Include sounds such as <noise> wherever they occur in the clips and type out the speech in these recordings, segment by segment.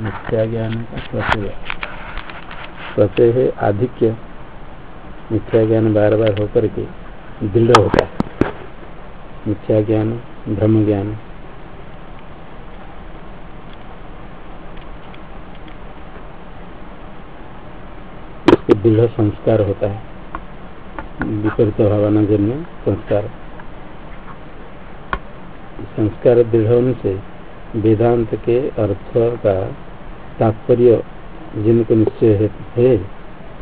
मिथ्या प्रत्यय है। आधिक्य मिथ्या ज्ञान बार बार होकर के दृढ़ होता है। मिथ्या ज्ञान ब्रह्म ज्ञान इसके दृढ़ संस्कार होता है। विपरीत भावना जन्य संस्कार। संस्कार दृढ़ होने से वेदांत के अर्थ का तात्पर्य जिनको निश्चय है, है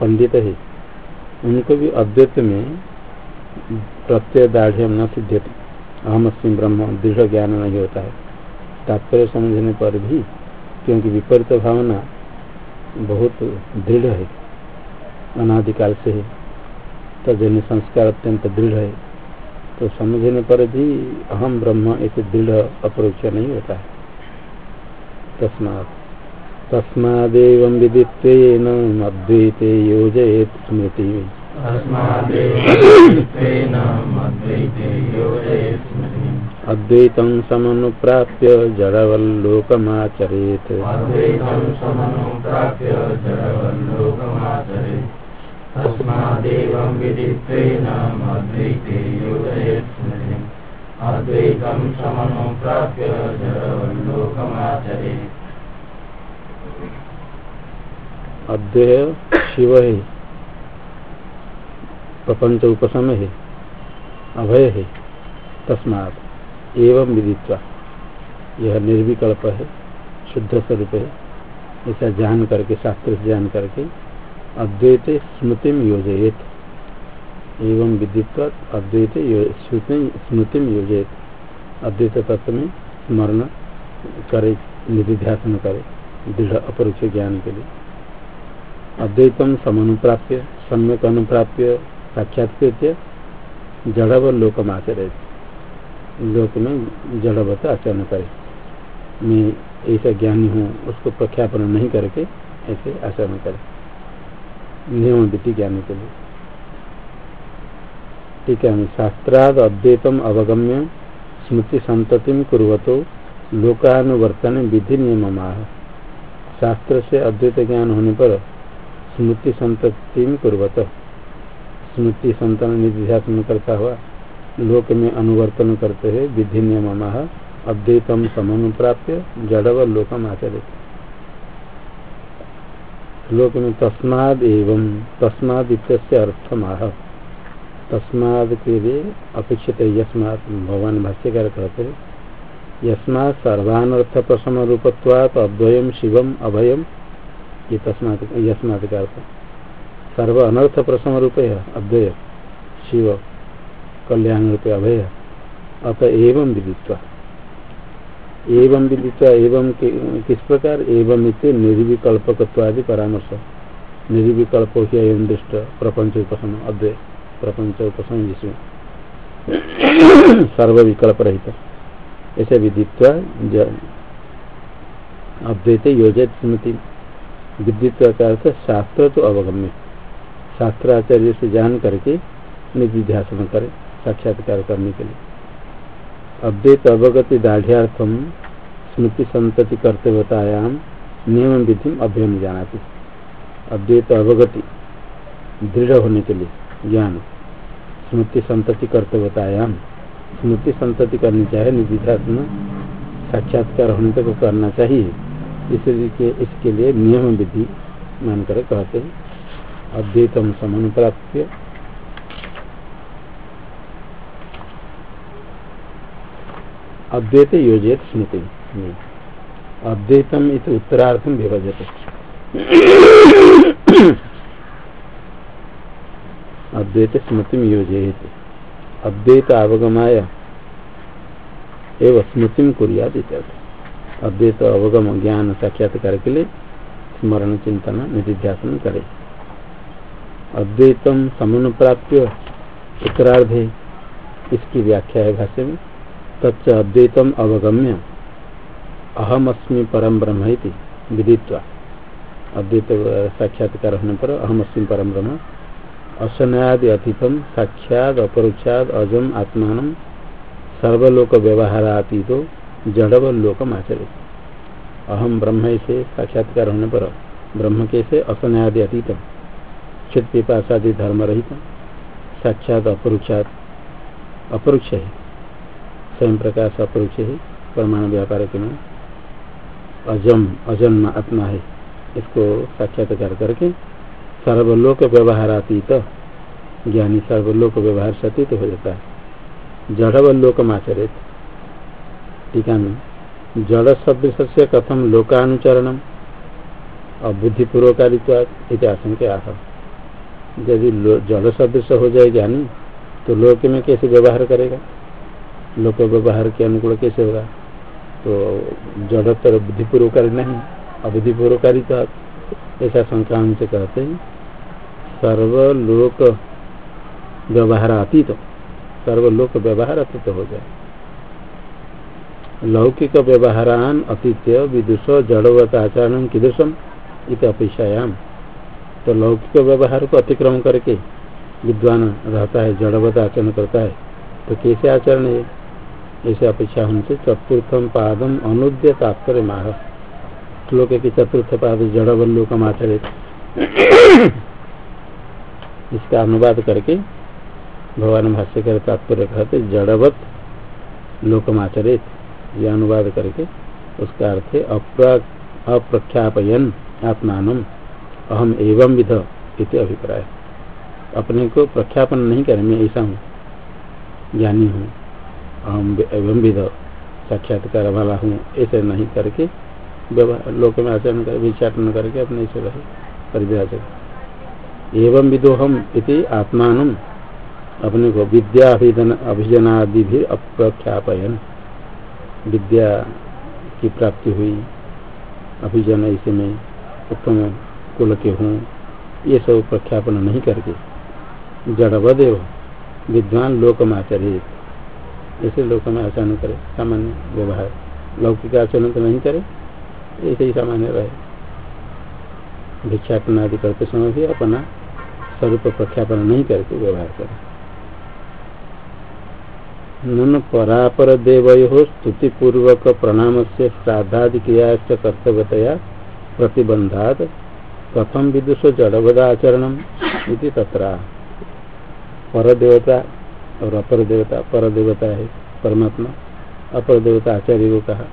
पंडित है उनको भी अद्वैत में प्रत्यय दाढ़ न सिद्ध अहम अस्म ब्रह्म दृढ़ ज्ञान नहीं होता है। तात्पर्य समझने पर भी क्योंकि विपरीत भावना बहुत दृढ़ है। अनादिकाल से है। तजन्य संस्कार अत्यंत दृढ़ है। तो समझने पर भी अहम ब्रह्म एक दृढ़ अपरोक्ष नहीं होता है। तस्मात। तस्मादेव विदित्वेन अद्वैते योजयेत स्मृति। अद्वैतं समनुप्राप्य जडवल्लोकमाचरेत्। तस्मादेवं जडवल्लोकमाचरेत् अद्वय शिव है। प्रपंच उपशम है। अभय है। तस्मात एवं विदित्वा। यह निर्विकल्प है, शुद्ध स्वरूप है। ऐसा जान करके, शास्त्र से जान करके अद्वैत स्मृति में योजयेत। एवं विदित्वा अद्वैत स्मृति में योजयेत। अद्वैत तत्व में स्मरण करे, निधिध्यासन करे, दृढ़ अपरोक्ष ज्ञान के लिए। अद्वैतम समानुप्राप्य, सम्यक अनुप्राप्य, साक्षात्कृत्य जड़व लोकम आचरित लोक में जड़वत आचरण करे। मैं ऐसा ज्ञानी हूँ, उसको प्रख्यापन नहीं करके ऐसे आचरण करे। नियम विधि ज्ञानी के लिए। ठीक है शास्त्राद अद्वैतम अवगम्य स्मृति संतति कुरतो लोकानुवर्तन विधि नियम शास्त्र से अद्वैत ज्ञान होने पर स्मृति संतति कुरत स्मृति संतन निध्यात्म करता हुआ लोक में अनुवर्तन करते हैं विधि नियम अद्वैतम समनुप्राप्य जड़व लोकम आचरित लोक में तस्माद एवं तस्माद इत्यस्य अर्थमाह तस्माद के लिए अपेक्षित यस्मात भगवान भाष्यकार कहते हैं यस्मात सर्वानर्थ प्रसम रूपत्वात अद्वयम शिवम अभयम ये तस्मात यस्मात का अर्थ सर्व अनर्थ प्रसम रूप है अद्वय, शिव कल्याण रूप अभय, अत एवं विदित्वा। एवं विदित्वा, एवं किस प्रकार? एवं इतने निर्विकल्पकत्वादि परामर्श। निर्विकल्प गया एवं दृष्ट प्रपंच उपसम अद्वय प्रपंच उपसम जिसमें सर्व विकल्प रहित ऐसे विदित्वा अद्वैत योजित स्मृति। विदित्व का अर्थ शास्त्र तो अवगम्य। शास्त्राचार्य से जान करके निधिध्यासन करें, साक्षात्कार करने के लिए। अद्वैत अवगति दाढ़्यार्थम स्मृति संतति कर्तव्यतायाम नियम विधि अभ्यम जाना अद्वैत अवगति दृढ़ होने के लिए ज्ञान। स्मृति संतति कर्तव्यतायाम स्मृति संतति करनी चाहिए, निधिध्यात्म साक्षात्कार होने तक करना चाहिए। इसलिए इसके लिए नियम विधि मानकर कहते हैं। अद्वैतम समन अद्वैत योजित स्मृति। अद्वैतम इत उत्तरार्थम विभजते। अद्वैत स्मृति योजित अद्वैत अवगमाय एवं स्मृति में कुरियाद अद्वैत अवगम ज्ञान साक्षात्कार के लिए स्मरण चिंतन निधिध्यासन करे। अद्वैतम समन प्राप्य उत्तरार्ध। इसकी व्याख्या है भाष्य में तच्च अद्वैतम अवगम्य। अहम अस्मि परम ब्रह्म विदित्वा। अद्वैत साक्षात्कार होने पर अहम अस्म परम ब्रह्म। असनयादि अतिथम साक्षात अपरोक्षाद अजम, आत्मान सर्वलोक व्यवहाराती तो जड़वलोकम आचरित अहम ब्रह्म से साक्षात्कार होने पर ब्रह्म के से असनयादि अतीतम चित पिपाशादि धर्म रहित साक्षात अपरुक्षात अपरुक्ष है स्वयं प्रकाश अपरुक्ष है, परमाणु व्यापार के में अजम, अजन्म आत्मा है, इसको साक्षात्कार करके सर्वलोक व्यवहार अतीत ज्ञानी सर्वलोक व्यवहार से अतीत हो जाता है। जड़वल्लोक आचरित। टीका में जड़ शब्द से कथम लोकानुचरणम। और बुद्धिपूर्वकारित्व आशंका आह। यदि जड़ सदृश हो जाए ज्ञानी तो लोक में कैसे व्यवहार करेगा? लोक व्यवहार के अनुकूल कैसे होगा? तो जड़तर बुद्धिपूर्वकारी नहीं अबुद्धिपूर्वकारी तो ऐसा शंका हमसे कहते हैं। सर्वलोक व्यवहार अतीत तो, सर्वलोक व्यवहार अतीत तो हो जाए। लौकिक व्यवहारान अतीत्य विदुष जड़वत आचरण कीदृशम इत अपेक्षायाम। तो लौकिक व्यवहार को अतिक्रम करके विद्वान रहता है जड़वत आचरण करता है तो कैसे आचरण है? ऐसे अपेक्षा होने से चतुर्थम पादम अनुद्य तात्पर्य माह। श्लोक के चतुर्थ पाद जड़वल्लोकम आचरित इसका अनुवाद करके भगवान भाष्य कर तात्पर्य कहते जड़वत लोकमाचरित यह अनुवाद करके उसका अर्थ है अप्रख्यापयन आत्मान अहम एवं विध इति अभिप्राय। अपने को प्रख्यापन नहीं करें, मैं ऐसा हूँ, ज्ञानी हूँ। अहम एवं विध साक्षात्कार वाला हूँ, ऐसे नहीं करके लोक में आचरण कर विचारण करके अपने से रहे परिव्राजक एवं विदो हम इति आत्मान अपने को विद्या अभिजनादि भी अप्रख्यापयन। विद्या की प्राप्ति हुई, अभिजन ऐसे में उत्तम कुल के हूँ, ये सब प्रख्यापन नहीं करके। जड़वदेव, विद्वान लोकमाचरित। ऐसे लोक में आचरण करे, सामान्य व्यवहार। लौकिक आचरण तो नहीं करे, ऐसे ही सामान्य रहे। भिक्षाटन आदि करते समय भी अपना स्वरूप प्रख्यापन नहीं करके व्यवहार करे। नन परापर देवयो स्तुतिपूर्वक प्रणाम से श्राद्धादि क्रिया से कर्तव्यतया प्रतिबंधात कथम विदुष जड़वदाचरण तथा पर देवता और अपर देवता पर देवता है, परमात्मा। अपर देवता आचार्य को कहा।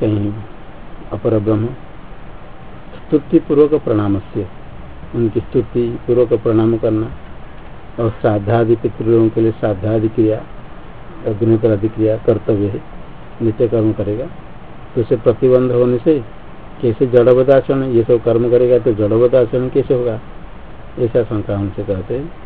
कहीं अपर ब्रह्म। स्तुति पूर्वक प्रणाम से उनकी स्तुति पूर्वक प्रणाम करना और श्राद्धादि पितृलों के लिए श्राद्धादि क्रिया अग्नितर आदि क्रिया कर्तव्य है। नित्य कर्म करेगा। तो उसे प्रतिबंध होने से कैसे जड़वदाचरण, ये सब कर्म करेगा तो जड़वदाचरण कैसे होगा? ऐसा शंका हमसे कहते हैं।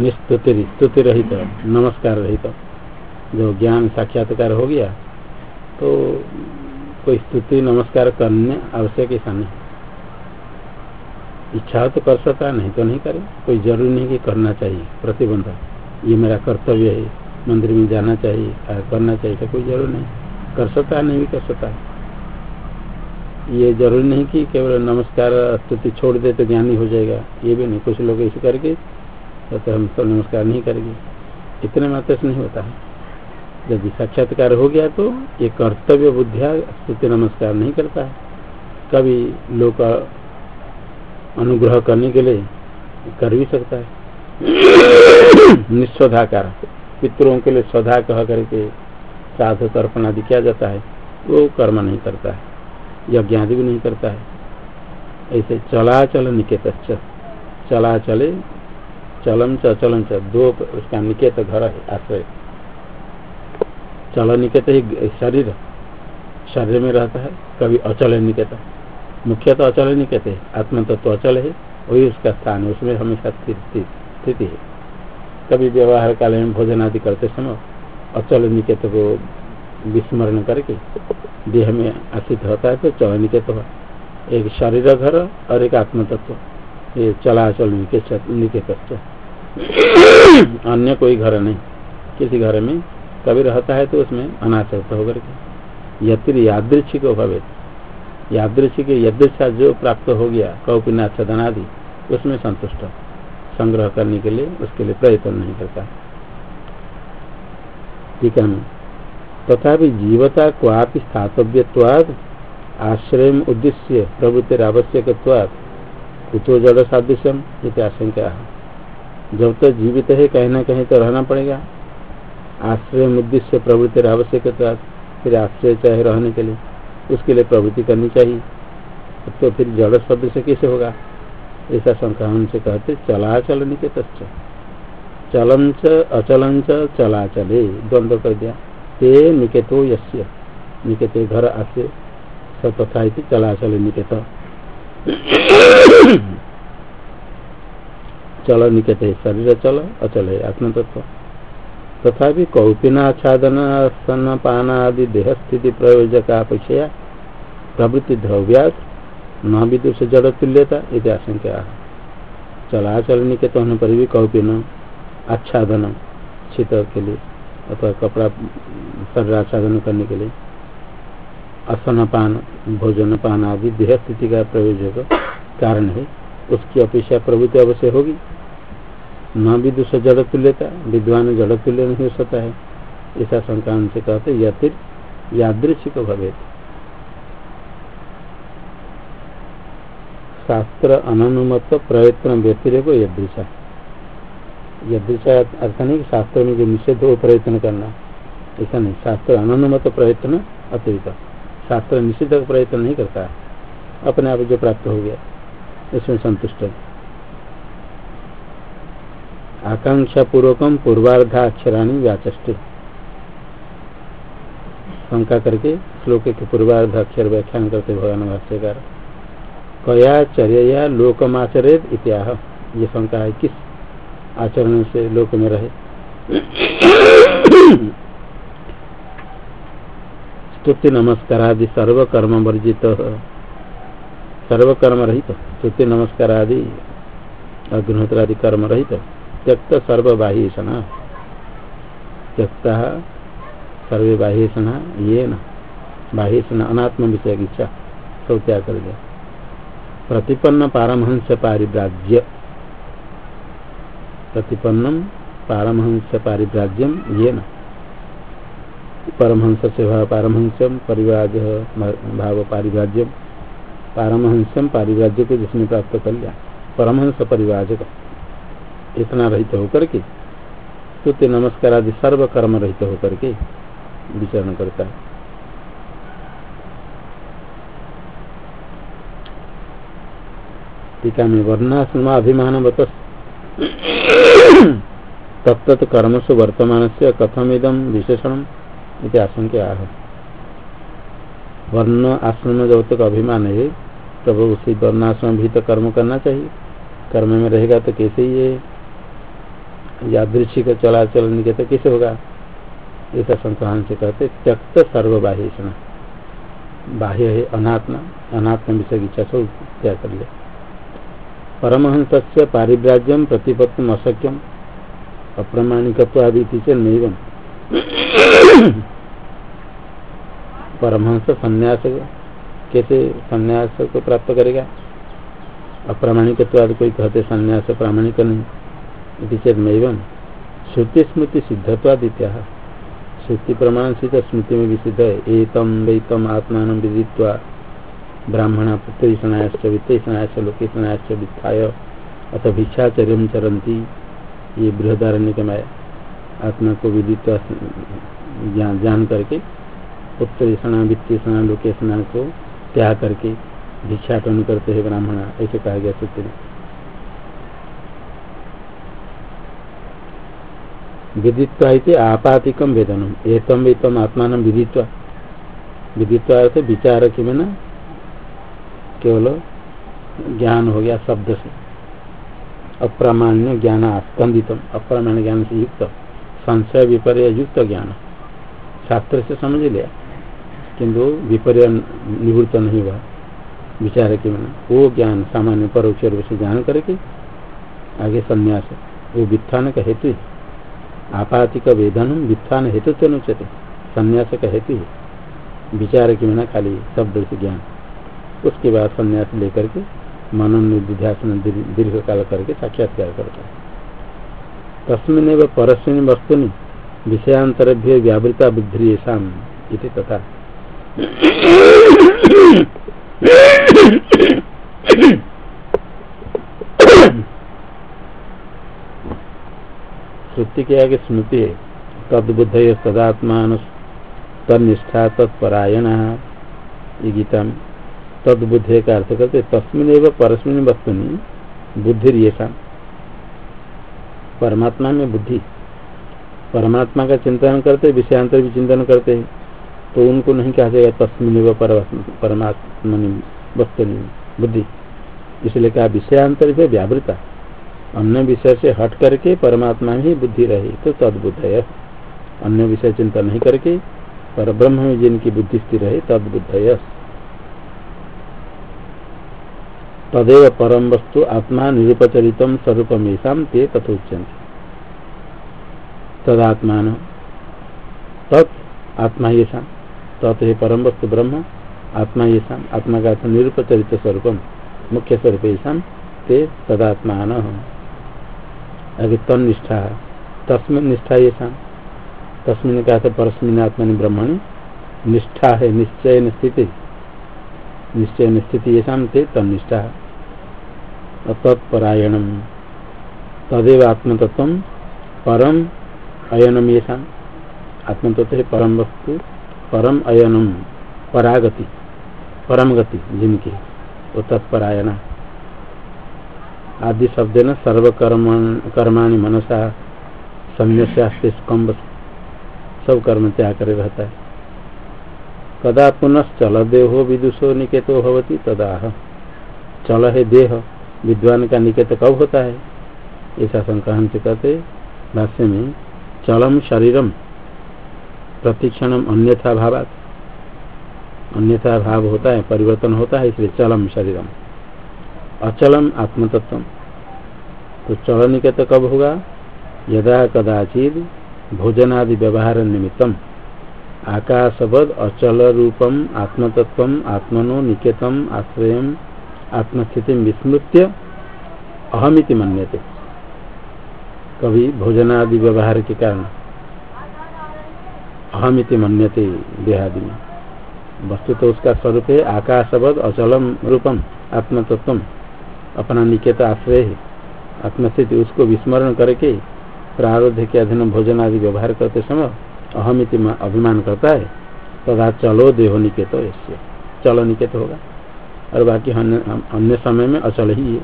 निस्तुति स्तुति रहित, नमस्कार रहित। जो ज्ञान साक्षात्कार हो गया तो कोई स्तुति, नमस्कार करने आवश्यक ऐसा नहीं। इच्छा तो कर सकता, नहीं तो नहीं करे। कोई ज़रूरी नहीं कि करना चाहिए, प्रतिबंध। ये मेरा कर्तव्य है, मंदिर में जाना चाहिए करना चाहिए तो कोई ज़रूरी नहीं। कर सकता, नहीं भी कर सकता। ये ज़रूरी नहीं कि केवल नमस्कार, स्तुति छोड़ दे तो ज्ञानी हो जाएगा। ये भी नहीं, कुछ लोग ऐसे करके तो तो हम तो नमस्कार नहीं करेंगे। इतने मात्र से नहीं होता है। यदि साक्षात्कार हो गया तो ये कर्तव्य बुद्धिया स्तुति नमस्कार नहीं करता है। कभी लोग अनुग्रह करने के लिए कर भी सकता है। <coughs> निस्वधाकार, पितरों के लिए स्वधा कह करके साधु तर्पण आदि किया जाता है, वो कर्म नहीं करता है, यज्ञ आदि भी नहीं करता है। ऐसे चला चल निकेत चला चले चलम च, चलन च, दो उसका निकेत घर है, आश्रय। चल निकेत ही शरीर शरीर में रहता है, कभी अचल निकेत। मुख्य तो अचल निकेत है आत्मा तत्व तो अचल है, वही उसका स्थान है, उसमें हमेशा स्थिति है। कभी व्यवहार काल में भोजन आदि करते समय अचल निकेत को विस्मरण करके देह में आश्रित होता है तो चल निकेत हुआ। एक शरीर घर और एक आत्म तत्व ये चलाचल निकेत <coughs> अन्य कोई घर नहीं। किसी घर में कभी रहता है तो उसमें अनाचरित होकर के। यतिर यादृच्छिक भवे यादृच्छिक यदृच्छा जो प्राप्त हो गया कौपिनाच्छदन आदि उसमें संतुष्ट। संग्रह करने के लिए उसके लिए प्रयत्न नहीं करता। ठीक है तथा जीवता क्वापि स्थातव्यवाद आश्रय उद्देश्य प्रवृत्ति आवश्यक कुतो जड़ सादृश्यम इत आशंका। जब तक तो जीवित है, कहीं ना कहीं तो रहना पड़ेगा। आश्रय उद्देश्य प्रवृत्ति आवश्यकता फिर आश्रय चाहे रहने के लिए, उसके लिए प्रवृत्ति करनी चाहिए। तो फिर जड़ शब्द से कैसे होगा? ऐसा शंका उनसे कहते चला चलाचल निकेत चलन च अचलन च, चलाचले, द्वंद्व कर दिया। ते निकेतो यस्य। निकेते घर आश्रय तथा चलाचल निकेत चल निकेत शरीर चल, अचल है आत्म तत्व तथा कौपिनाच्छादन सन पान आदि देह स्थिति प्रयोजक अपेक्षा प्रवृत्ति द्रव्या न विदुष जड़ तुल्यता इति आशंका चलाचल निकेत होने पर भी कौपिन, आच्छादन, शीत के लिए, अथवा कपड़ा, शरीर आच्छादन करने के लिए असन पान भोजन पान आदि देह स्थिति का प्रयोजक कारण है। उसकी अपेक्षा प्रवृत्ति अवश्य होगी। न विदुष जड़ तुल्यता विद्वान जड़ तुल्य नहीं हो सकता है। ऐसा संक्रांत से कहते यतिर यादृशिक भवे। शास्त्र अनुमत प्रयत्न व्यतिरेक यदृशा यदृशा अर्थ नहीं, शास्त्र में जो निषेध हो, प्रयत्न करना। ऐसा नहीं, शास्त्र अनुमत प्रयत्न अतिरिक्त। शास्त्र निषिद्ध प्रयत्न नहीं करता। अपने आप जो प्राप्त हो गया। इसमें संतुष्ट है। आकांक्षा पूर्वकम पूर्वार्धा अक्षराणी व्याचे शंका करके श्लोक के पूर्वार्ध अक्षर व्याख्यान करते भगवान भाष्यकार। कया चर्या लोकमाचरित इत्याह। ये शंका है, किस आचरण से लोक में रहे? स्तुति नमस्कार आदि सर्वकर्म वर्जित। सर्वकर्म रहित स्तुति नमस्कार आदि अग्निहोत्र आदि कर्म रहित त्यक्त सर्वबाह्यसना त्यक्ता सर्वे बाह्यसना ये न बाह्यसना अनात्म विषय की इच्छा सब त्याग कर दिया। प्रतिपन्न पारमहंस पारिव्राज्य। प्रतिपन्नम पारमहंस पारिव्राज्यम ये न परमहंस से भाव पारमहंस्यम परिवाज भाव पारिभाज्यम पारमहंस्यम पारिभाज्य को जिसने प्राप्त कर लिया। परमहंस परिवाजक इतना रहित होकर के स्तुति नमस्कार आदि सर्व कर्म रहित होकर के विचरण करता है। टीका में वर्णाश्रमा अभिमान बत तत्त कर्मसु वर्तमान से कथम इदम विशेषण आशंका है। वर्ण आश्रम जब तक अभिमान है। तब उसी वर्णाश्रम भी तो कर्म करना चाहिए। कर्म में रहेगा तो कैसे ये यादृशी का चलाचल तो कैसे होगा? ऐसा संक्रांत से कहते, त्यक्त सर्व बाह्य है अनात्मा, अनात्म विषय की इच्छा से त्याग कर लिया <coughs> परमहंस से पारिव्राज्यम, प्रतिपत्तम अशक्यम अप्रमाणिकत्वादी से नहीं परमहंस संन्यास कैसे संन्यास को प्राप्त करेगा? अप्रामाणिक कोई कहते संन्यास प्रामाणिक नहीं। चेत एवं श्रुति स्मृति सिद्धत्वादित्या श्रुति प्रमाण सिद्ध स्मृति में भी सिद्ध है। एतम वैतम आत्मान विदित्वा ब्राह्मण पुत्रीषणायाश्च वित्तीषणायाश्च लोकेषणायाश्च वित्थाय अथ भिक्षाचर्य चरंती ये बृहदारण्य में आत्मा को विदित जान, करके उत्तरीषणा वित्तीषणा लोकेषणा को त्याग करके भिक्षाटन करते हैं ब्राह्मण, ऐसे कहा गया सूत्र में। विदित्वा आपातिकम वेदनम एतम वेतम आत्मान विदित्वा। विदित्वा विचार कि में ना केवल ज्ञान हो गया शब्द से। अप्रामाण्य ज्ञान स्पंदित अप्रामाण्य ज्ञान से युक्त। संशय विपर्य युक्त ज्ञान। शास्त्र से समझ लिया। किंतु विपर्य निवृत्त नहीं हुआ। विचार के बिना वो ज्ञान सामान्य परोक्ष रूप से जान करके आगे संन्यास वो वित्थान का हेतु है। आपातिक वेदन वित्थान हेतु तो अनुचित संन्यास का हेतु है। विचार के बिना खाली शब्द से ज्ञान। उसके बाद संन्यास लेकर के मनन निध्यासन दीर्घ काल करके साक्षात्कार करता है। तस्मिन परस्मिन वस्तुनि विषयांतरभ्य व्यावृता बुद्धि ऐसा तथा। श्रुति के आगे स्मृति है। तदबुद्ध सदात्मान तनिष्ठा तत्परायण ये गीता में तदबुद्धि का अर्थ करते तस्मिन एवं परस्मिन बुद्धि परमात्मा में बुद्धि। परमात्मा का चिंतन करते विषयांतर भी चिंतन करते हैं। तो उनको नहीं कहा जाएगा तस्मिन परमात्मा वस्तु बुद्धि। इसलिए कहा विषयांतर से व्यावृता। अन्य विषय से हट करके परमात्मा में ही बुद्धि रहे तो तदबुद्ध है। अन्य विषय चिंता नहीं करके पर ब्रह्म में जिनकी बुद्धि स्थिर है तदबुद्ध तदेव परम वस्तु आत्मा निरुपचरित स्वरूपम ऐसा ते तथोच्यंत तदात्मान तत् आत्मा तत् है परम वस्तु ब्रह्म, आत्मा ये आत्मा का निरुपचरित स्वरूपम मुख्य स्वरूप ऐसा ते तदात्मान। आगे तन निष्ठा, तस्मिन निष्ठा ये तस्मिन का परस्मिन आत्मा ब्रह्मण, निष्ठा है निश्चय स्थिति। निश्चय स्थिति ये ते तनिष्ठा तत्परायणम तदेव आत्मतत्व परम अयनम ये आत्मतत्व परम वस्तु परम अयनम, परागति परम गति जिनकी, वो तत्परायण। आदि शब्द न सर्वकर्म कर्माणी मनसा सम्यस्यास्ते स्कम्ब सब कर्म त्याग कर रहता है। कदा पुनश्चल देहो विदुषो निकेतो होती तदा चल है देह, विद्वान का निकेत कब होता है? ऐसा शंका से कहते भाष्य में, चलम शरीरम प्रतिक्षण अन्यथा भावात। अन्यथा भाव होता है, परिवर्तन होता है, इसलिए चलम शरीरम। अचलम आत्मतत्व तो चल निकेत कब होगा? यदा कदाचित भोजनादि व्यवहार निमित्तम। आकाशवद अचल रूपम आत्मतत्व आत्मनो निकेतम आश्रय आत्मस्थिति विस्मृत्य अहमिति मन्यते। कभी भोजनादि व्यवहार के कारण। अहमिति मन्यते देहादि में वस्तु तो उसका स्वरूप है आकाशवद अचलम रूपम आत्मतत्व अपना निकेत आश्रय है। आत्मस्थिति उसको विस्मरण करके प्रारब्ध के अधीन भोजन आदि व्यवहार करते समय अहमिति अभिमान करता है। तथा चलो देहो निकेत ऐसे चलो निकेत होगा। और बाकी अन्य समय में अचल ही है।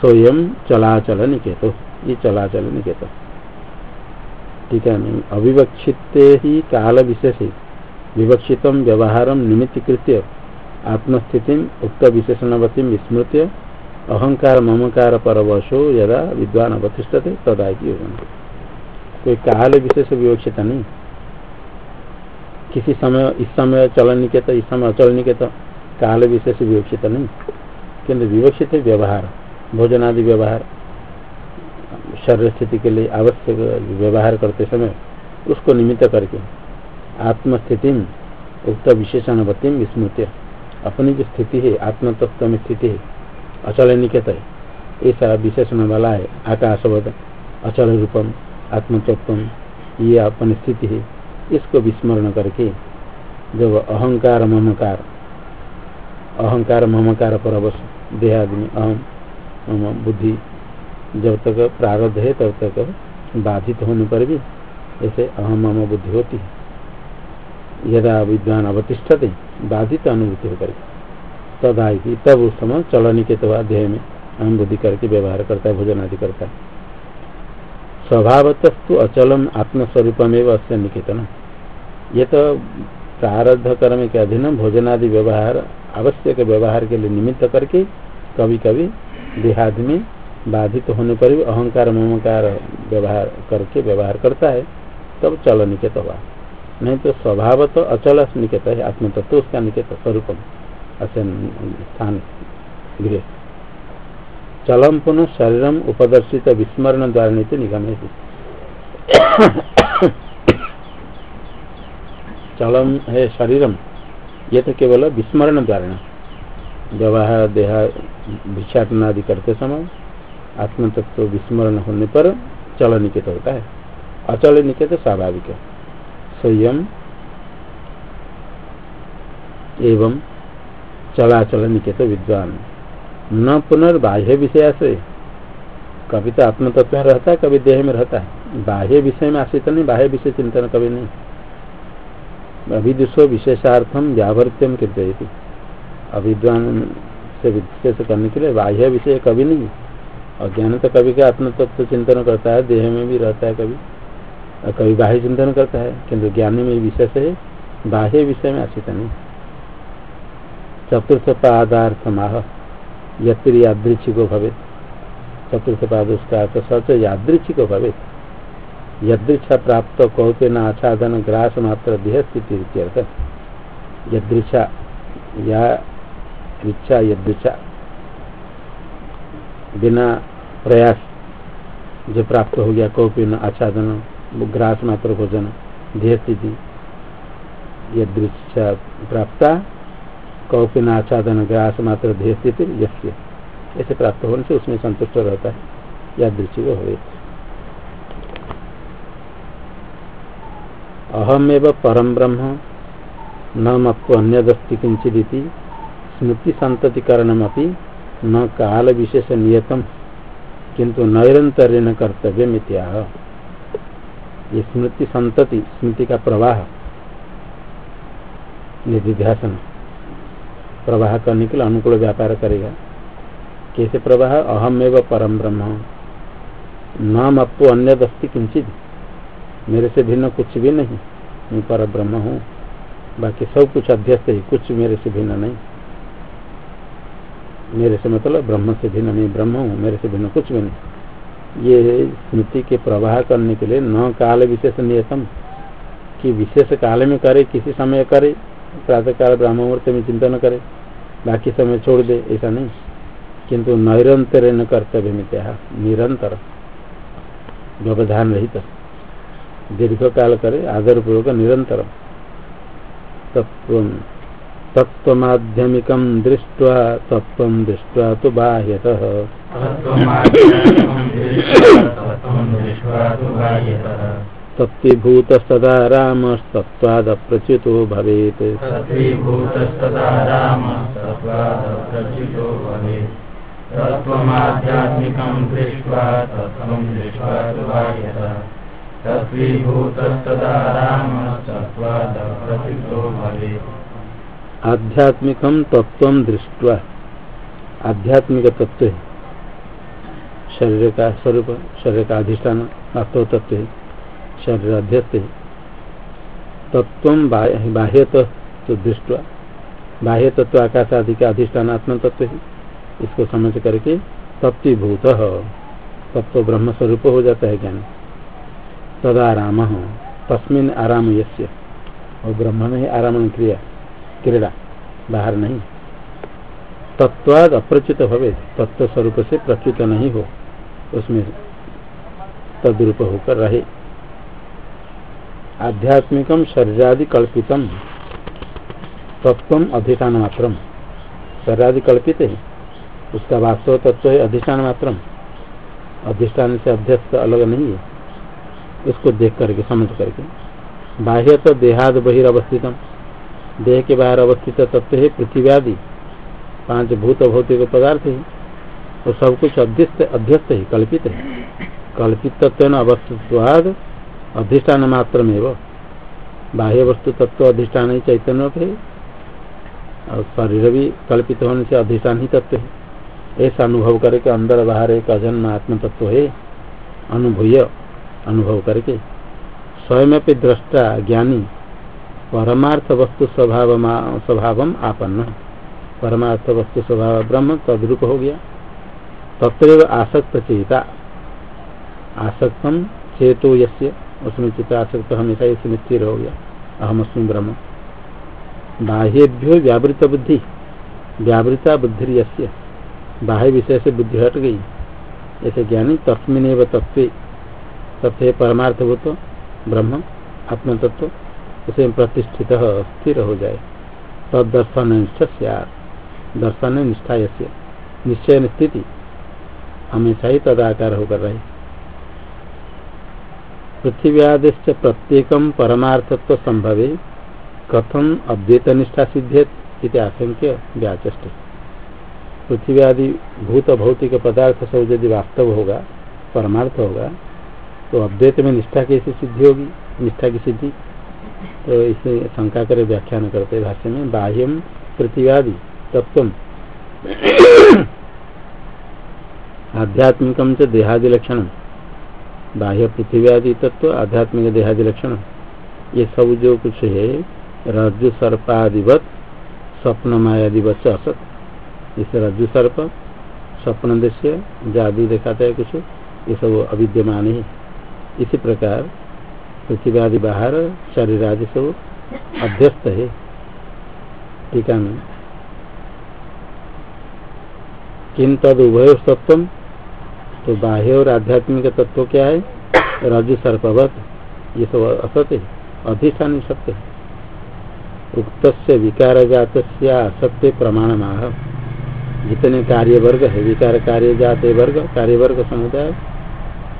स्वयं चलाचल निकेतो। ये चलाचल निकेत। ठीक है, नहीं, अविवक्षित ही काल विशेष विवक्षित व्यवहार निमित्तीकृत्य, आत्मस्थिति उक्त विशेषणवती विस्मृत्य, अहंकार ममकार परवशो यदा विद्वान अवतिष्ठते तदा की कोई काल विशेष विवक्षित नहीं। किसी समय, इस समय चलन निकेत इस समय अचल निकेत काल विशेष विवक्षित नहीं। किंतु विवक्षित व्यवहार भोजन आदि व्यवहार शरीर स्थिति के लिए आवश्यक व्यवहार करते समय उसको निमित्त करके आत्मस्थिति उक्त विशेषणवती विस्मृत्य। अपनी जो स्थिति है, आत्मतत्व में स्थिति है, अचल निकेत है, ऐसा विशेषण वाला है आकाशवद अचल रूपम आत्मतत्व ये अपनी स्थिति है, इसको विस्मरण करके जब अहंकार ममकार अहंकार ममकार पर अवश्य देहादि अहम बुद्धि जब तक प्रारब्ध है, तब तक बाधित होने पर भी ऐसे अहम मम बुद्धि होती है। यदा विद्वान अवतिष्ठते, बाधित अनुभूति होकर तब आएगी तब उस समय चलने के तो अध्याय में अहम बुद्धि करके व्यवहार करता है, भोजन आदि करता है। स्वभावतस्तु अचलम आत्मस्वरूप में अस्य निकेतन ये तो प्रारब्ध कर्म के अधीन भोजनादि व्यवहार, आवश्यक व्यवहार के लिए निमित्त करके कभी कभी देहादि में बाधित तो होने पर भी अहंकार ममकार व्यवहार करके व्यवहार करता है, तब चल निकेत हुआ नहीं तो स्वभाव तो अचल निकेत है आत्म तत्व उसका निकेत स्वरूपम स्थान गृह। चलम पुनः शरीरम उपदर्शित विस्मरण द्वारा नीति निगम चलम है शरीरम, ये तो केवल विस्मरण द्वारा व्यवहार, देहा भिक्षाटन आदि करते समय आत्म तत्व विस्मरण होने पर चल निकेत होता है। अचल निकेत स्वाभाविक है। संयम एवं चलाचल निकेत विद्वान। न पुनर्बाह्य विषय से। कभी तो आत्म तत्व में रहता है, कभी देह में रहता है। बाह्य विषय में आश्रित नहीं, बाह्य विषय चिंतन कभी नहीं। अभिदुषो विशेषार्थम व्यावृत्यम कृत अभिद्वान से विशेष करने के लिए बाह्य विषय कभी नहीं। अज्ञान तो कभी का आत्म तत्व चिंतन करता है, देह में भी रहता है कभी। और कभी बाह्य चिंतन करता है, किंतु ज्ञानी में विशेष है, बाह्य विषय में आश्रित नहीं। चतुर्थ पादार्थ माह यत्र यादृच्छिको भवे चतुर्थ पाद उसका अर्थ सच यादृच्छिको भवे यदृच्छा प्राप्त कौते न आच्छादन ग्रास मात्र देह स्थिति यदृच्छा या इच्छा, यदृच्छा बिना प्रयास जो प्राप्त हो गया कौपी न आच्छादन ग्रास मात्र भोजन देह स्थिति यदृच्छा प्राप्ता कौपिन आच्छादन ग्रास मात्र ध्येय स्थिति यस्य। ऐसे प्राप्त होने से उसमें संतुष्ट रहता है। या दृष्टि को हो। अहमेव परम ब्रह्म न मत्व अन्यदस्ति किंचिदी स्मृति संततिकरण न काल विशेष नियतम किंतु नैरंतरेण कर्तव्य मित्या ये स्मृति संतति स्मृति का प्रवाह निधिध्यासन प्रवाह करने के लिए अनुकूल व्यापार करेगा। कैसे प्रवाह? अहम एवं परम ब्रह्म। नाम अपो अन्य दस्ती किंचित मेरे से भिन्न कुछ भी नहीं। मैं पर ब्रह्म हूँ। बाकी सब कुछ अध्यस्त ही, कुछ मेरे से भिन्न नहीं। मेरे से मतलब ब्रह्म से भिन्न मैं ब्रह्म हूँ, मेरे से भिन्न कुछ भी नहीं। ये स्मृति के प्रवाह करने के लिए न काल विशेष नियतम कि विशेष काल में करे, किसी समय करे प्रातः काल ब्राह्म मुहूर्त में चिंतन करे, बाकी समय छोड़ दे, ऐसा नहीं। किंतु निरंतर न कर्तव्य मित्या निरंतर व्यवधान रहित। दीर्घ काल करे, आदर पूर्वक निरंतर तत्व तत्वमाध्यमिकं दृष्ट्वा, तत्त्वं दृष्ट्वा तो बाह्यतः। तत्विभूतस्तदा रामस्तत्त्वादप्रच्युतो भवेत्। तत्त्वमाध्यात्मिकं दृष्ट्वा, तत्त्वं दृष्ट्वा तत्त्वीभूतस्तदा रामस्तत्त्वादप्रच्युतो भवेत्। आध्यात्मिक तत्व दृष्टवा। आध्यात्मिक तत्व शरीर का स्वरूप शरीर का अधिष्ठान, वास्तव तत्व शरीर अध्यस्त है। तत्व बाह्य तत्व दृष्टवा। बाह्य तत्व आकाश आदि का अधिष्ठानात्म तत्व है। इसको समझ करके तत्वीभूत तत्व ब्रह्म स्वरूप हो जाता है ज्ञान। तदाराम, तस्मिन आराम यश्य और ब्रह्म में आराम क्रिया। क्रीड़ा, बाहर नहीं। तत्वाद अप्रच्युत भवे तत्व स्वरूप से प्रच्युत नहीं हो, उसमें तद्रूप होकर रहे। आध्यात्मिकम शरीरादि कल्पितम तत्व अधिष्ठान मात्रम शरीरादि कल्पित है उसका वास्तव तत्व है अधिष्ठान मात्रम अधिष्ठान से अध्यस्त अलग नहीं है। उसको देख करके, समझ करके। बाह्य तो देहाद बहिर्वस्थितम। देह के बाहर अवस्थित तत्व है पृथ्वी आदि पाँच भूत भौतिक पदार्थ है। वो सब कुछ अध्यस्त अध्यस्त है, कल्पित है। कल्पित तत्व अवस्थित्वाद अधिष्ठान मात्र में वो बाह्य वस्तु तत्व अधिष्ठान ही चैतन्य है। और शरीर भी कल्पित होने से अधिष्ठान ही तत्व है। ऐसा अनुभव करके अंदर बाहर एक अजन्म आत्म तत्व है। अनुभूय, अनुभव करके। स्वयं दृष्टा, ज्ञानी परमार्थ वस्तु स्वभाव स्वभाव आपन्न। परमार्थ वस्तु स्वभाव ब्रह्म तद्रूप हो गया। तत्र आसक्त चेता आसक्तम चेतो यस्य, उसमें चित्त आसक्त हमेशा इसमें स्थिर हो गया। अहम अस्म ब्रह्म। बाह्यभ्यो व्यावृत बुद्धि। व्यावृता बुद्धि यस्य। बाह्य विषय से बुद्धि हट गई। ऐसे ज्ञानी तस्मिन तत्व तत्व परमार्थभूत ब्रह्म आत्म तत्व उसे प्रतिष्ठित स्थिर हो जाए। तदर्शन दर्शन निष्ठा यश्य निश्चय स्थिति। हमेशा ही तदाकार होकर रहे। पृथ्वी प्रत्येक परमार्थत्व संभव। कथम अद्वैत निष्ठा सिद्धेत आशंक्य व्याचष्ट पृथ्वी आदि भूत भौतिक पदार्थ सब यदि वास्तव होगा, परमार्थ होगा तो अद्वैत में निष्ठा कैसे सिद्धि होगी? निष्ठा की सिद्धि। तो इसे शंका कर व्याख्यान करते भाष्य में बाह्यम पृथ्वी तत्व आध्यात्मिक देहादि लक्षण बाह्य पृथ्वी आदि तत्व आध्यात्मिक देहादि लक्षण ये सब जो कुछ है, रज्जु सर्पादिवत स्वप्न मायादिवत से असत। इस रज्जु, सर्प, स्वप्न दृश्य, जादू दिखाता है कुछ, ये सब अविद्यमान है। इसी प्रकार पृथ्वी आदि बाहर शरीर आदि सब अध्यस्त है टीका में किन तद उभय तत्व तो बाह्य और आध्यात्मिक तत्व क्या है? रजु सर्पवत, ये सब असत्य है, अधिष्ठान सत्य है। उक्त विकार जात असत्य प्रमाण माह जितने कार्य वर्ग है, विकार कार्य जाते वर्ग कार्य वर्ग समुदाय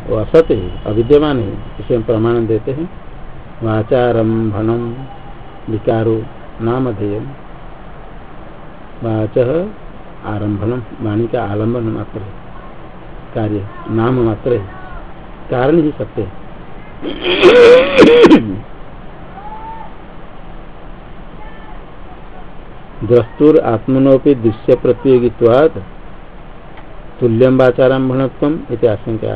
वो असत्य है, अविद्यमान है, इसे हम प्रमाण देते हैं। वाचारंभनम विकारो नामधेय वाच आरंभनम वाणी का आलंबन मात्र है, कार्य नाम मात्र है, कारण ही सत्य है। द्रष्टुर आत्मनोपि दृश्य प्रतियोगित्वाद तुल्यम वाचारंभणत्व इति आशंका।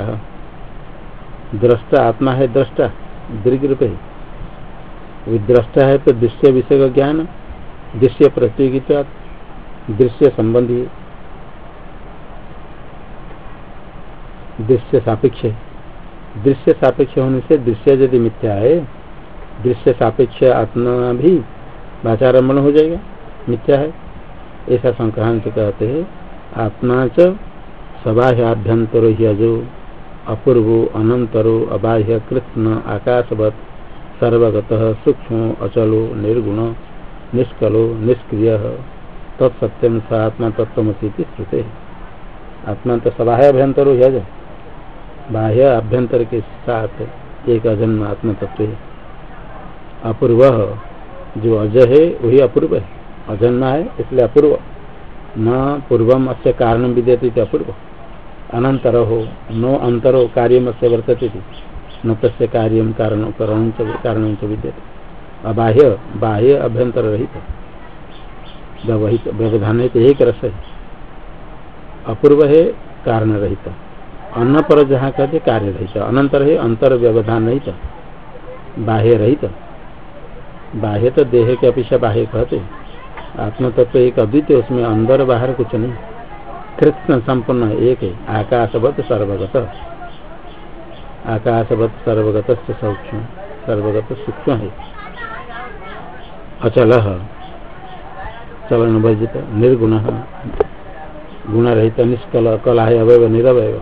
दृष्टा, आत्मा है दृष्टा दीर्घ रूप है दृष्टा है तो दृश्य विषय का ज्ञान, दृश्य प्रतियोगिता, दृश्य संबंधी। दृश्य सापेक्ष दृश्य सापेक्ष होने से दृश्य यदि मिथ्या है, दृश्य सापेक्ष आत्मा भी वाचारम्भन हो जाएगा, मिथ्या है। ऐसा संक्रांत कहते हैं, आत्मा च सबाह्याभ्यंतर जो अपूर्व अनंतरो अबाह्य कृष्ण आकाशवत सर्वगत सूक्ष्म अचलो निर्गुण निष्कलो निष्क्रिय। तत्सत्यम स आत्मा तत्वसी श्रुते। आत्मा तो सबाह्य अभ्यंतर यज बाह्य अभ्यंतर के साथ एक अजन्म आत्म तत्व है अपूर्व जो अज है, वही अपूर्व है। अजन्मा है, इसलिए अपूर्व। न पूर्वम अस्य कारण विद्यते अपूर्व। अनंतर हो नो अंतर हो कार्य से वर्तते थी न तस्य कार्य कारण कारण विद्यते। अबाह्य, बाह्य अभ्यंतर रहित व्यवहित, व्यवधान एक रस है अपूर्व है। कारण रहित अन्न पर जहाँ कहते कार्य रहित अनंतर है अंतर व्यवधान रहित बाह्य रहित बाह्य तो देह के अपेक्षा बाह्य कहते आत्म तत्व एक अद्वितीय, उसमें अंदर बाहर कुछ नहीं। कृष्ण संपूर्ण एक है। आकाशवत सर्वगत। आकाशवत सर्वगत सूक्ष्म सर्वगत सूक्ष्म है। अचल, चलन वर्जित निर्गुण गुण रहित निष्कल कला है अवय निरवय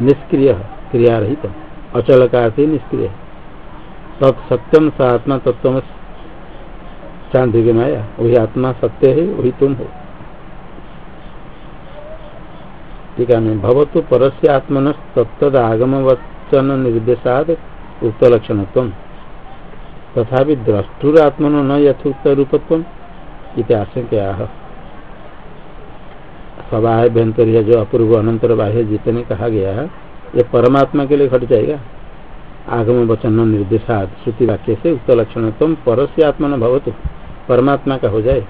निष्क्रिय क्रिया रहित अचल का निष्क्रिय तत्सत्यम स आत्मा तत्व चांदी माया वही आत्मा सत्य है, वही तुम हो। ठीक है भवतु परस्य आत्मन तत्द आगम वचन निर्देशाद उक्त लक्षण तथा द्रष्टुर आत्मनो न यथोक्त रूपत्व आशंका सबाह्यभ्यंतर है जो अपूर्व अनंतर बाह्य जितने कहा गया है ये परमात्मा के लिए घट जाएगा। आगम वचन निर्देशाद श्रुति वाक्य से उक्त तुम परस्य आत्मा न भवतु, परमात्मा का हो जाए।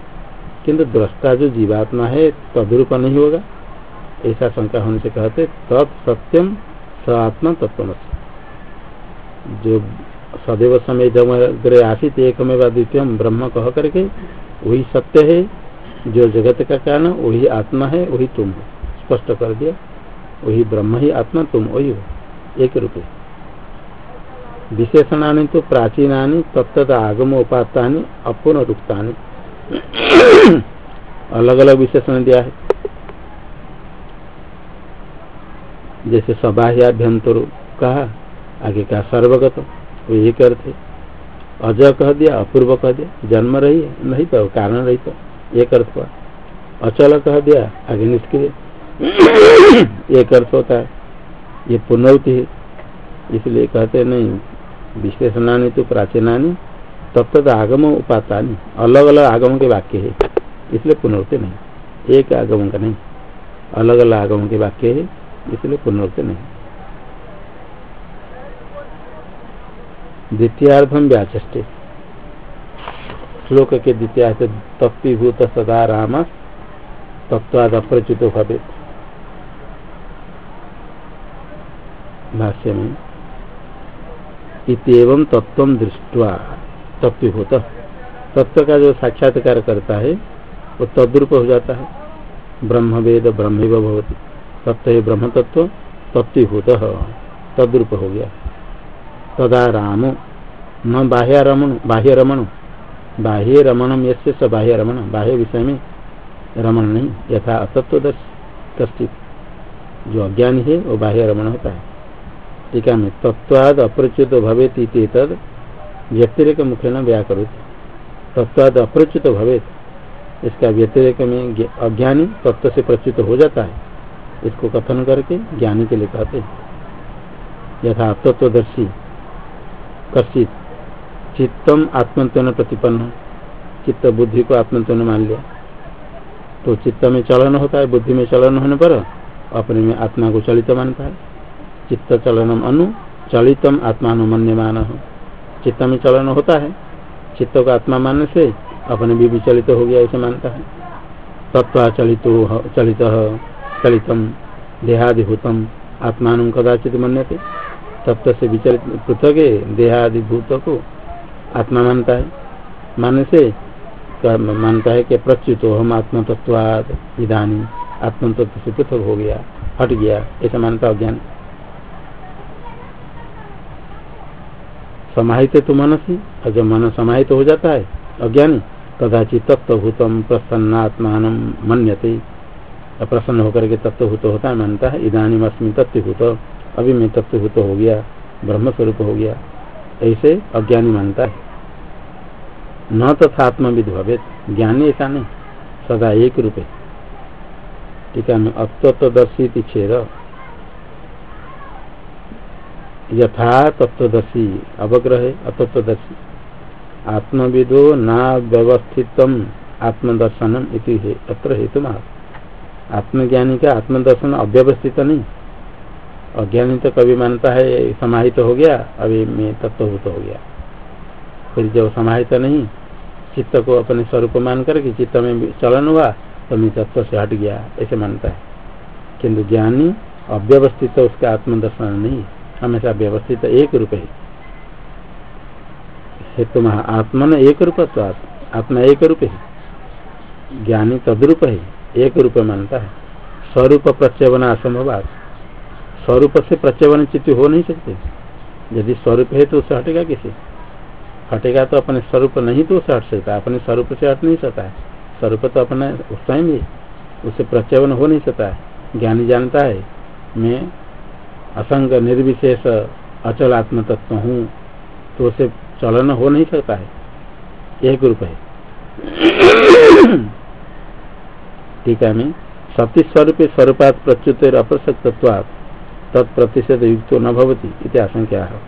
किंतु दृष्टा जो जीवात्मा है, तदरूप नहीं होगा। ऐसा शंका होने से कहते तत्सत्यम स आत्मा तत्व जो सदैव समय जमग्रे आसित एकमेव द्वितीय ब्रह्म कह करके, वही सत्य है, जो जगत का कारण, वही आत्मा है, वही तुम हो। स्पष्ट कर दिया, वही ब्रह्म ही आत्मा, तुम वही हो। एक रूप विशेषणानि तो प्राचीनानि तत्त आगम उपात्ता अपूर्ण रुक्ता अलग अलग विशेषण दिया है। जैसे सबाह्याभ्यंतर कहा आगे का सर्वगत, वो एक अर्थ है अज कह दिया, अपूर्व कह दिया, जन्म रही है, नहीं तो कारण रही तो एक अर्थ हुआ। अचल कह दिया, आगे निष्क्रिय। एक अर्थ होता है, ये पुनौति है। इसलिए कहते नहीं विश्लेषणानी तो प्राचीनानी, तब तक आगम उपाता नहीं अलग अलग आगमों के वाक्य है। इसलिए पुनरुक्ति नहीं, एक आगमों का नहीं अलग अलग आगमों के वाक्य है। इसलिए पुनरुक्ति नहीं। द्वितीयार्धम व्याचे श्लोक के द्वितीय तत्वीभूत सदा राम तत्वाद भवे भाष्य। में इतम तत्व दृष्टवा तत्वीभूत तत्व का जो साक्षात्कार करता है, वो तद्रूप हो जाता है। ब्रह्म वेद ब्रह्म भवती। तत्व ब्रह्म तत्व तत्वीभूत तद्रूप हो गया। तदा राम न बाह्य रमण बाह्य रमण बाह्य रमणम यसे स बाह्य रमण बाह्य विषय में रमण नहीं, यथा अतत्व कश्चित जो अज्ञानी है, वो बाह्य रमण होता है। टीका में तत्वाद अप्रच्युत भवेत तद व्यतिरिक मुखे न व्याकरोत। तत्वाद अप्रच्युत भवेत। इसका व्यतिरिक में अज्ञानी तत्व से प्रच्युत हो जाता है। इसको कथन करके ज्ञानी के लिए कहते यथा तत्वदर्शी कश्चित चित्तम आत्मत्व प्रतिपन्न चित्त बुद्धि को आत्मत्व मान लिया। तो चित्त में चलन होता है, बुद्धि में चलन होने पर अपने में आत्मा को चलित मानता है। चित्त चलनम अनु, चलितम आत्मा मन्यमान हो। चित्त में चलन होता है, चित्त को आत्मा मानने से अपने भी विचलित हो गया, ऐसे मानता है। तत्व चलित चलित। चलितम देहादिभूतम। आत्मान कदाचित मन्यते। तत्व से विचलित पृथक है देहादिभूत को आत्मा मानता है। मानने से मानता है कि प्रच्युत हम आत्म तत्वाद इधानी आत्म तत्व से पृथक हो गया, हट गया, ऐसा मानता अज्ञान समाहित है तो मनसी, और जब मन समाहित हो जाता है, अज्ञानी कदाचित तत्वभूतम प्रसन्नात्मान मन्यते। प्रसन्न होकर के तत्वभूत होता है, मानता है इधानी अस्मी तत्वभूत, अभी मैं तत्वभूत हो गया ब्रह्म स्वरूप हो गया, ऐसे अज्ञानी मानता है। न तथा आत्मविद भवे ज्ञानी ऐसा नहीं, सदा एक रूप है। ठीक है अतत्वदर्शी छेद। यथा तत्वदर्शी, अवग्रह अतत्वदर्शी। आत्मविदो न व्यवस्थित आत्मदर्शनम इति अत्र हेतु आत्मज्ञानी का आत्मदर्शन अव्यवस्थित नहीं। अज्ञानी तो कभी मानता है समाहित तो हो गया, अभी मैं तत्वभूत तो हो गया। फिर जब समाहित नहीं, चित्त को अपने स्वरूप मान करके चित्त में चलन हुआ तो मैं तत्व से हट गया, ऐसे मानता है। किंतु ज्ञानी अव्यवस्थित, उसका आत्मदर्शन नहीं, हमेशा व्यवस्थित एक रूप है। हेतु आत्मा न एक रूप आत्मा एक रूप है। ज्ञानी तद्रूप है। एक रूप मानता है। स्वरूप प्रत्यवना असंभव स्वरूप से प्रत्यवन चित्त हो नहीं सकते। यदि स्वरूप है तो उसे हटेगा किसे? हटेगा तो अपने स्वरूप नहीं तो उसे हट सकता अपने स्वरूप से हट नहीं सकता है। स्वरूप तो अपना स्वयं ही उसे प्रत्यवन हो नहीं सकता है। ज्ञानी जानता है, मैं असंग निर्विशेष अचल आत्म तत्व हूँ तो उसे चलन हो नहीं सकता है। एक रूप है। टीका में सती स्वरूप स्वरूपात प्रच्युत अप्रसक्तवाद तत्प्रतिशत युक्त न भवती आशंका। है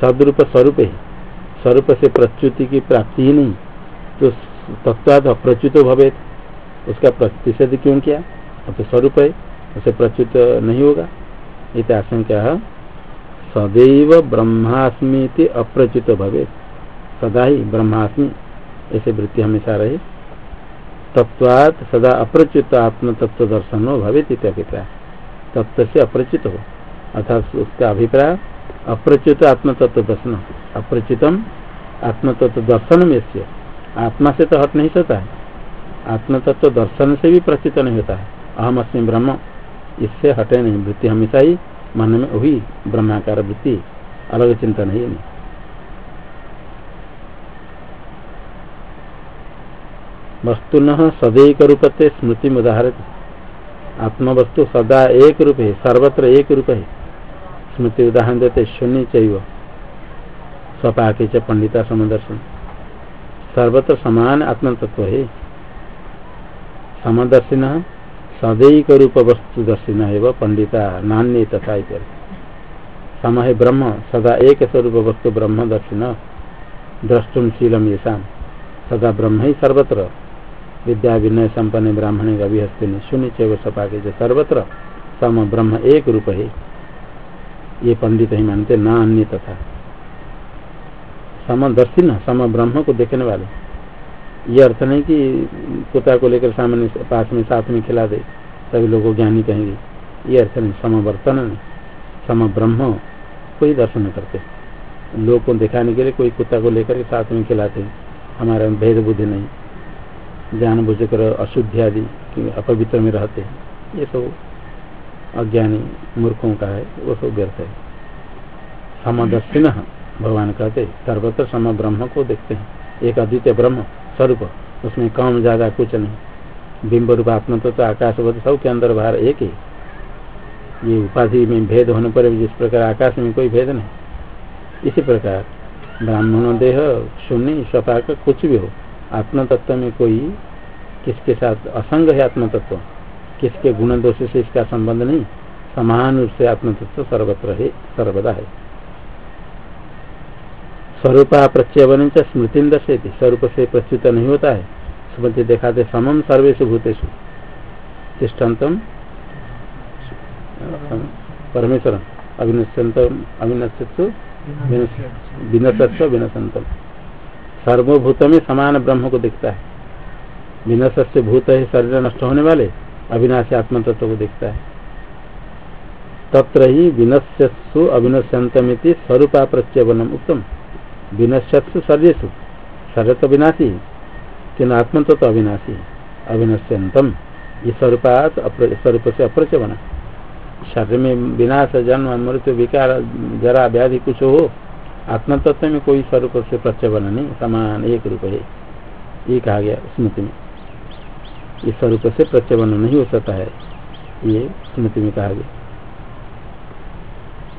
सदरूप स्वरूप है स्वरूप से प्रच्युति की प्राप्ति ही नहीं तो तत्वाद अप्रच्युत भवे उसका प्रतिषेध क्यों किया? तो स्वरूप है, उसे प्रच्युत नहीं होगा। इत आशंका। सदैव ब्रह्मास्मी अप्रच्युत भवे सदा ही ब्रह्मास्मि, ऐसे वृत्ति हमेशा रहे। तत्वात सदा अप्रच्युत आत्म तत्व दर्शन हो भवे अभिप्राय। तत्व से अपरिचित। हो अर्थात उसका अभिप्राय अप्रच्युत आत्मतत्व दर्शन अप्रच्युतम आत्मतत्व दर्शन में से आत्मा से तो हट नहीं सकता है। आत्मतत्व दर्शन से भी प्रचित नहीं होता है। अहम अस्मी ब्रह्म। इससे हटे नहीं। वृत्ति हमेशा ही मन में वही ब्रह्माकार वृत्ति। अलग चिंतन ही नहीं। वस्तुन सदैक रूपते स्मृति उदाहरित आत्मवस्तु सदा एक रूप है सर्वत्र एक रूप है स्मृति उदाहरण देते शून्य चाहिए स्वपाके च पंडिता समदर्शन। सर्वत्र समान आत्म तत्व है। समदर्शिन सदैक रूप वस्तु दर्शिन है पंडिता नान्य तथा सम है ब्रह्म, सदा एक स्वरूप वस्तु ब्रह्म दर्शिन द्रष्टुम शीलम ये सदा ब्रह्म ही सर्वत्र। विद्या विनय संपन्न ब्राह्मण अभिहस्तिनी शून्य चैव सपाके जो सर्वत्र सम ब्रह्म एक रूप है। ये पंडित ही मानते न अन्य तथा। समदर्शी न, सम ब्रह्म को देखने वाले। ये अर्थ नहीं कि कुत्ता को लेकर सामने पास में साथ में खिला दे सभी लोगों ज्ञानी कहेंगे। ये अर्थ नहीं समवर्तन सम ब्रह्म को ही दर्शन करते। लोग को दिखाने के लिए कोई कुत्ता को लेकर साथ में खिलाते हमारा भेद बुद्धि नहीं। जान बुझ कर अशुद्धि आदि अपवित्र में रहते हैं। ये सब अज्ञानी मूर्खों का है वो सब व्यर्थ है। समदर्शिन भगवान कहते सर्वत्र सम ब्रह्म को देखते हैं। एक अद्वितीय ब्रह्म स्वरूप उसमें कम ज़्यादा कुछ नहीं। बिंब रूप आत्म तो, तो आकाश सब के अंदर बाहर एक ही। ये उपाधि में भेद होने पर जिस प्रकार आकाश में कोई भेद नहीं। इसी प्रकार ब्राह्मण देह शून्य स्वपाक कुछ भी हो। आत्म तत्व में कोई किसके साथ असंग है आत्म तत्व किसके गुण दोष से इसका संबंध नहीं? समान रूप से आत्म तत्व सर्वत्र है, सर्वदा है। स्वरूपा प्रत्यवन स्मृति दर्शेती स्वरूप से प्रच्युत नहीं होता है। स्मृति दिखाते समम सर्वेश तिष्ठतम परमेश्वर अभिनश्यंत अभिनश्यु विनशत्व विनशंतम सर्वभूत में समान ब्रह्म को दिखता है। विनश से भूत है, शरीर नष्ट होने वाले, अविनाशी आत्म तत्व को दिखता है। तत्र ही विनश्यु अविनश्यंतमिति स्वरूपा प्रत्यवनम उत्तम विनश्यु शरीर शरीर तो विनाशी किन आत्म तत्व अविनाशी अविनश्यंतम ये स्वरूपात स्वरूप से अप्रचवन शरीर में विनाश, जन्म, मृत्यु, विकार, जरा, व्याधि, कुछ हो आत्म तत्व में कोई स्वरूप से प्रत्यवन नहीं, समान एक रूप है। ये कहा गया स्मृति में। इस स्वरूप से प्रत्यवन नहीं हो सकता है। ये स्मृति में कहा गया।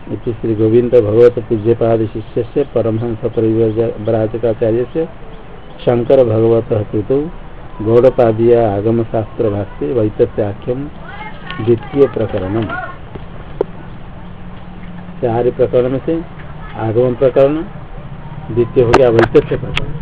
श्री गोविंद भगवत पूज्य पाद शिष्य से परमहंस परिवराजकाचार्य से शंकर भगवत कृत गौड़पादिया आगम शास्त्र भाष्य वैतथ्याख्यम द्वितीय प्रकरण चार प्रकरण में से आगमन प्रकरण द्वितीय हो गया वैतथ्य प्रकरण।